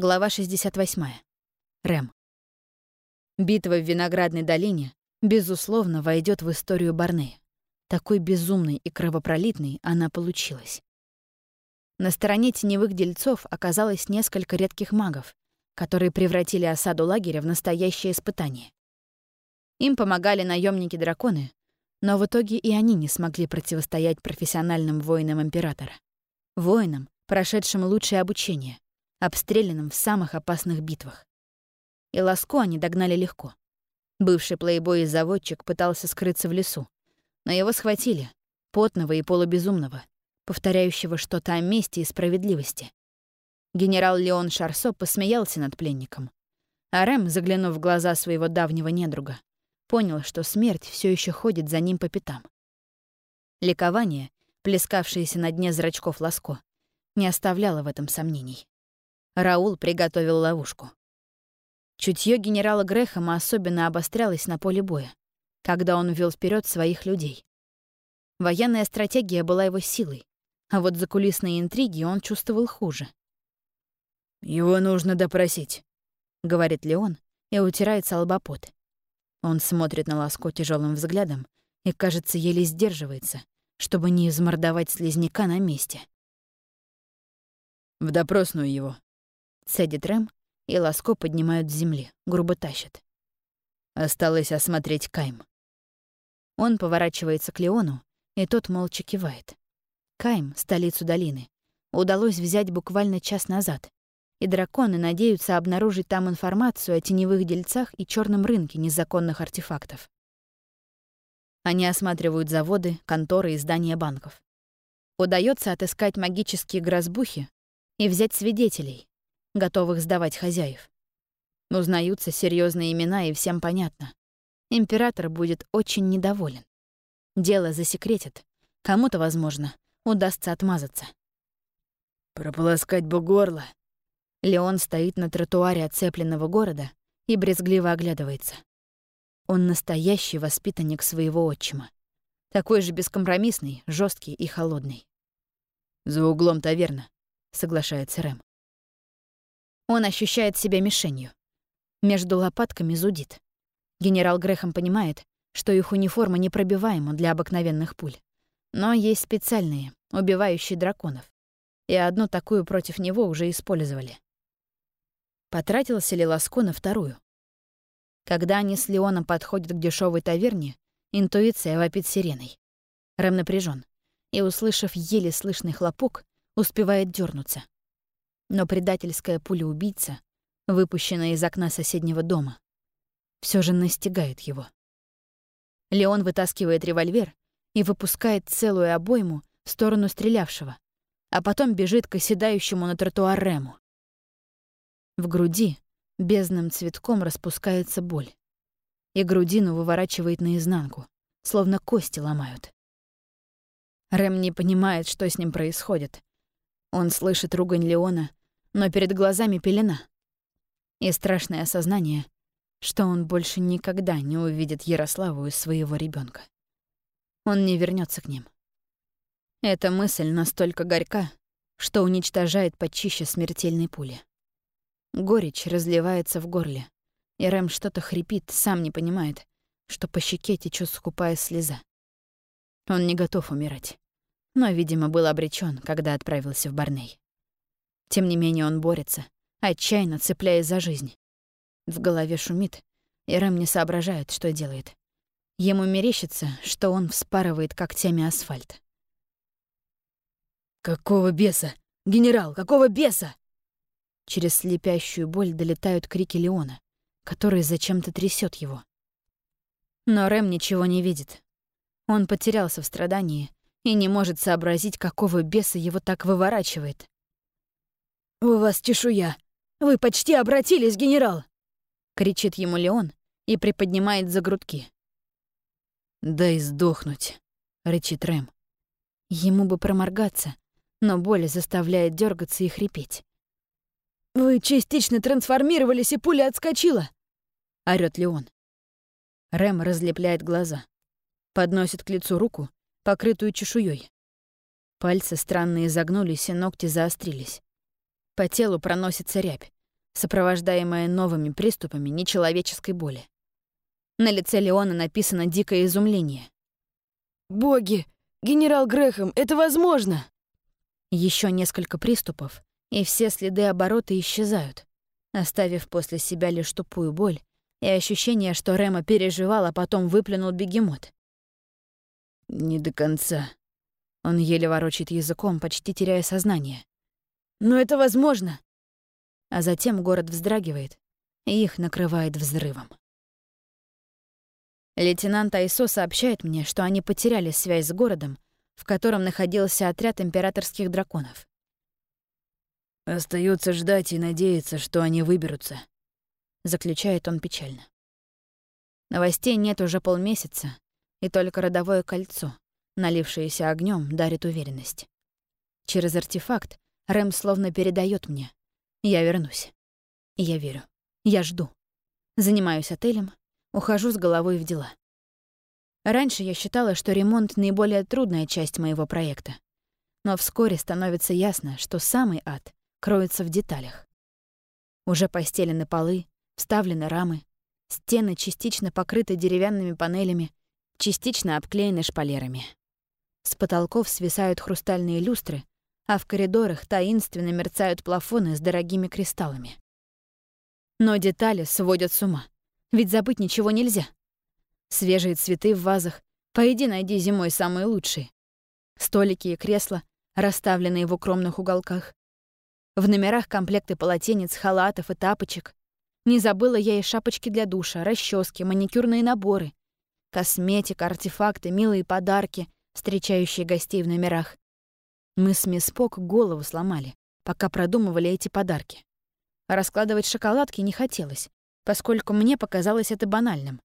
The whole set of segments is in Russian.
Глава 68. Рэм. Битва в Виноградной долине, безусловно, войдет в историю Барнея. Такой безумной и кровопролитной она получилась. На стороне теневых дельцов оказалось несколько редких магов, которые превратили осаду лагеря в настоящее испытание. Им помогали наемники драконы но в итоге и они не смогли противостоять профессиональным воинам Императора. Воинам, прошедшим лучшее обучение, обстрелянным в самых опасных битвах. И Ласко они догнали легко. Бывший плейбой и заводчик пытался скрыться в лесу, но его схватили, потного и полубезумного, повторяющего что-то о мести и справедливости. Генерал Леон Шарсо посмеялся над пленником, а Рэм, заглянув в глаза своего давнего недруга, понял, что смерть все еще ходит за ним по пятам. Ликование, плескавшееся на дне зрачков Ласко, не оставляло в этом сомнений. Раул приготовил ловушку. Чутье генерала Грэхэма особенно обострялось на поле боя, когда он ввел вперед своих людей. Военная стратегия была его силой, а вот закулисные интриги он чувствовал хуже. «Его нужно допросить», — говорит Леон и утирает салбопот. Он смотрит на Ласко тяжелым взглядом и, кажется, еле сдерживается, чтобы не измордовать слизняка на месте. «В допросную его», Цедит Рэм, и Ласко поднимают с земли, грубо тащат. Осталось осмотреть Кайм. Он поворачивается к Леону, и тот молча кивает. Кайм, столицу долины, удалось взять буквально час назад, и драконы надеются обнаружить там информацию о теневых дельцах и черном рынке незаконных артефактов. Они осматривают заводы, конторы и здания банков. Удается отыскать магические грозбухи и взять свидетелей, готовых сдавать хозяев. Узнаются серьезные имена, и всем понятно. Император будет очень недоволен. Дело засекретят. Кому-то, возможно, удастся отмазаться. «Прополоскать бы горло!» Леон стоит на тротуаре оцепленного города и брезгливо оглядывается. Он настоящий воспитанник своего отчима. Такой же бескомпромиссный, жесткий и холодный. «За углом таверна», — соглашается Рэм. Он ощущает себя мишенью. Между лопатками зудит. Генерал Грехом понимает, что их униформа непробиваема для обыкновенных пуль. Но есть специальные, убивающие драконов. И одну такую против него уже использовали. Потратился ли Ласко на вторую? Когда они с Леоном подходят к дешевой таверне, интуиция вопит сиреной. Рэм напряжен и, услышав еле слышный хлопок, успевает дернуться но предательская пуля-убийца, выпущенная из окна соседнего дома, все же настигает его. Леон вытаскивает револьвер и выпускает целую обойму в сторону стрелявшего, а потом бежит к оседающему на тротуар Рему. В груди бездным цветком распускается боль, и грудину выворачивает наизнанку, словно кости ломают. Рэм не понимает, что с ним происходит. Он слышит ругань Леона но перед глазами пелена. И страшное осознание, что он больше никогда не увидит Ярославу и своего ребенка. Он не вернется к ним. Эта мысль настолько горька, что уничтожает почище смертельной пули. Горечь разливается в горле, и Рэм что-то хрипит, сам не понимает, что по щеке течет скупая слеза. Он не готов умирать, но, видимо, был обречен, когда отправился в Барней. Тем не менее он борется, отчаянно цепляясь за жизнь. В голове шумит, и Рэм не соображает, что делает. Ему мерещится, что он вспарывает когтями асфальт. «Какого беса? Генерал, какого беса?» Через слепящую боль долетают крики Леона, который зачем-то трясет его. Но Рэм ничего не видит. Он потерялся в страдании и не может сообразить, какого беса его так выворачивает. «У вас чешуя! Вы почти обратились, генерал!» — кричит ему Леон и приподнимает за грудки. «Дай сдохнуть», — рычит Рэм. Ему бы проморгаться, но боль заставляет дергаться и хрипеть. «Вы частично трансформировались, и пуля отскочила!» — орёт Леон. Рэм разлепляет глаза. Подносит к лицу руку, покрытую чешуей. Пальцы странно изогнулись, и ногти заострились. По телу проносится рябь, сопровождаемая новыми приступами нечеловеческой боли. На лице Леона написано дикое изумление. «Боги! Генерал Грэхэм, это возможно!» Еще несколько приступов, и все следы оборота исчезают, оставив после себя лишь тупую боль и ощущение, что Рема переживал, а потом выплюнул бегемот. «Не до конца». Он еле ворочает языком, почти теряя сознание. «Но это возможно!» А затем город вздрагивает, и их накрывает взрывом. Лейтенант Айсо сообщает мне, что они потеряли связь с городом, в котором находился отряд императорских драконов. Остается ждать и надеяться, что они выберутся, заключает он печально. Новостей нет уже полмесяца, и только родовое кольцо, налившееся огнем, дарит уверенность. Через артефакт Рэм словно передает мне. Я вернусь. Я верю. Я жду. Занимаюсь отелем, ухожу с головой в дела. Раньше я считала, что ремонт — наиболее трудная часть моего проекта. Но вскоре становится ясно, что самый ад кроется в деталях. Уже постелены полы, вставлены рамы, стены частично покрыты деревянными панелями, частично обклеены шпалерами. С потолков свисают хрустальные люстры, а в коридорах таинственно мерцают плафоны с дорогими кристаллами. Но детали сводят с ума. Ведь забыть ничего нельзя. Свежие цветы в вазах. Пойди найди зимой самые лучшие. Столики и кресла, расставленные в укромных уголках. В номерах комплекты полотенец, халатов и тапочек. Не забыла я и шапочки для душа, расчески, маникюрные наборы. Косметика, артефакты, милые подарки, встречающие гостей в номерах. Мы с мисс Пок голову сломали, пока продумывали эти подарки. Раскладывать шоколадки не хотелось поскольку мне показалось это банальным,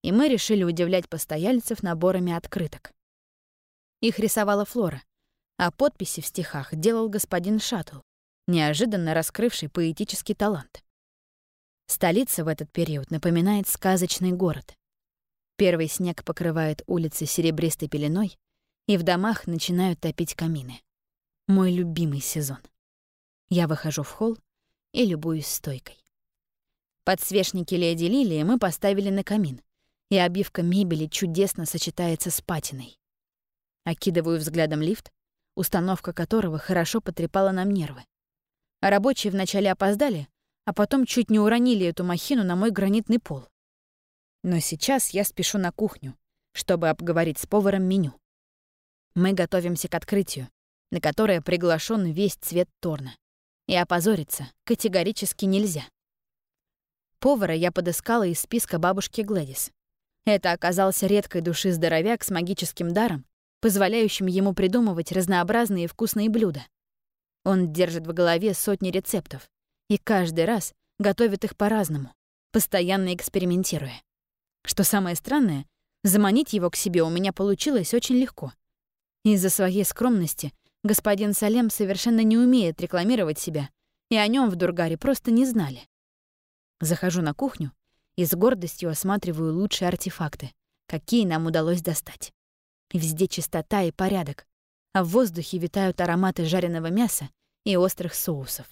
и мы решили удивлять постояльцев наборами открыток. Их рисовала Флора, а подписи в стихах делал господин Шаттл, неожиданно раскрывший поэтический талант. Столица в этот период напоминает сказочный город. Первый снег покрывает улицы серебристой пеленой, и в домах начинают топить камины. Мой любимый сезон. Я выхожу в холл и любуюсь стойкой. Подсвечники леди Лилии мы поставили на камин, и обивка мебели чудесно сочетается с патиной. Окидываю взглядом лифт, установка которого хорошо потрепала нам нервы. Рабочие вначале опоздали, а потом чуть не уронили эту махину на мой гранитный пол. Но сейчас я спешу на кухню, чтобы обговорить с поваром меню. Мы готовимся к открытию, на которое приглашен весь цвет Торна. И опозориться категорически нельзя. Повара я подыскала из списка бабушки Глэдис. Это оказался редкой души здоровяк с магическим даром, позволяющим ему придумывать разнообразные вкусные блюда. Он держит в голове сотни рецептов и каждый раз готовит их по-разному, постоянно экспериментируя. Что самое странное, заманить его к себе у меня получилось очень легко. Из-за своей скромности господин Салем совершенно не умеет рекламировать себя, и о нем в Дургаре просто не знали. Захожу на кухню и с гордостью осматриваю лучшие артефакты, какие нам удалось достать. Везде чистота и порядок, а в воздухе витают ароматы жареного мяса и острых соусов.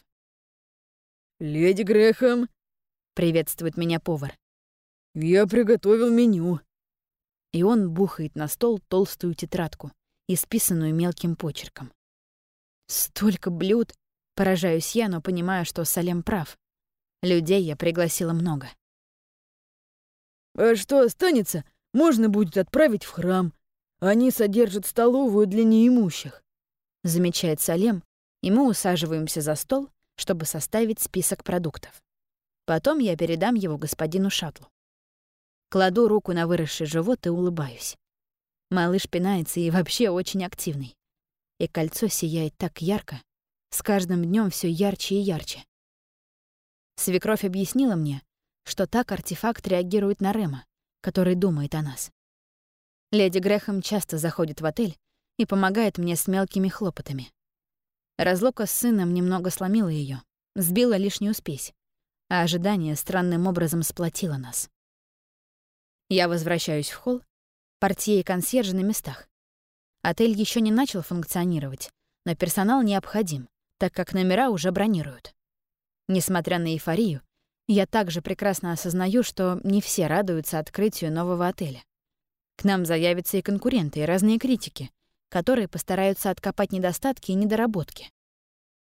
«Леди Грэхэм!» — приветствует меня повар. «Я приготовил меню». И он бухает на стол толстую тетрадку, исписанную мелким почерком. Столько блюд! Поражаюсь я, но понимаю, что Салем прав. Людей я пригласила много. «А что останется, можно будет отправить в храм. Они содержат столовую для неимущих», — замечает Салем, и мы усаживаемся за стол, чтобы составить список продуктов. Потом я передам его господину Шатлу. Кладу руку на выросший живот и улыбаюсь. Малыш пинается и вообще очень активный. И кольцо сияет так ярко, с каждым днем все ярче и ярче. Свекровь объяснила мне, что так артефакт реагирует на Рема, который думает о нас. Леди Грэхэм часто заходит в отель и помогает мне с мелкими хлопотами. Разлука с сыном немного сломила ее, сбила лишнюю спесь, а ожидание странным образом сплотило нас. Я возвращаюсь в холл, портье и консьержи на местах. Отель еще не начал функционировать, но персонал необходим, так как номера уже бронируют. Несмотря на эйфорию, я также прекрасно осознаю, что не все радуются открытию нового отеля. К нам заявятся и конкуренты, и разные критики, которые постараются откопать недостатки и недоработки.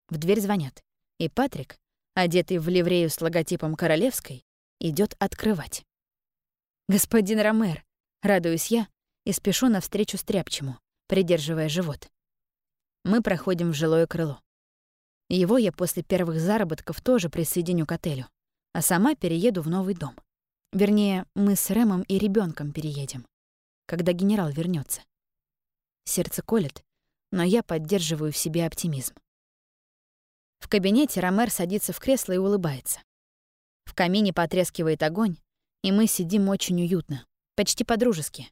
В дверь звонят, и Патрик, одетый в ливрею с логотипом королевской, идет открывать. «Господин Ромер», — радуюсь я и спешу навстречу стряпчему, придерживая живот. Мы проходим в жилое крыло. Его я после первых заработков тоже присоединю к отелю, а сама перееду в новый дом. Вернее, мы с Рэмом и ребенком переедем, когда генерал вернется. Сердце колет, но я поддерживаю в себе оптимизм. В кабинете Ромер садится в кресло и улыбается. В камине потрескивает огонь, и мы сидим очень уютно, почти по-дружески.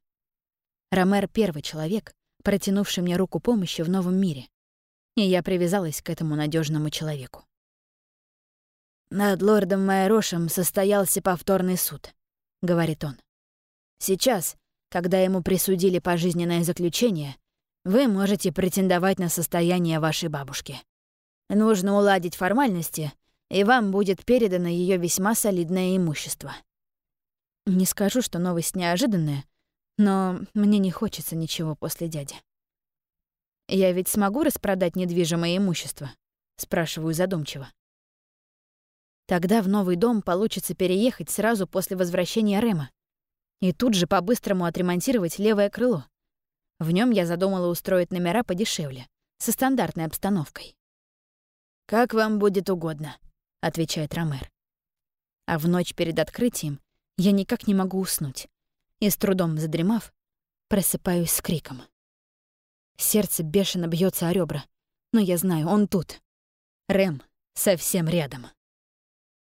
Ромер — первый человек, протянувший мне руку помощи в новом мире, и я привязалась к этому надежному человеку. «Над лордом Майорошем состоялся повторный суд», — говорит он. «Сейчас, когда ему присудили пожизненное заключение, вы можете претендовать на состояние вашей бабушки. Нужно уладить формальности, и вам будет передано ее весьма солидное имущество». Не скажу, что новость неожиданная, но мне не хочется ничего после дяди. «Я ведь смогу распродать недвижимое имущество?» — спрашиваю задумчиво. Тогда в новый дом получится переехать сразу после возвращения Рема и тут же по-быстрому отремонтировать левое крыло. В нем я задумала устроить номера подешевле, со стандартной обстановкой. «Как вам будет угодно», — отвечает Ромер. А в ночь перед открытием я никак не могу уснуть, и с трудом задремав, просыпаюсь с криком. Сердце бешено бьется о ребра. Но я знаю, он тут. Рэм совсем рядом.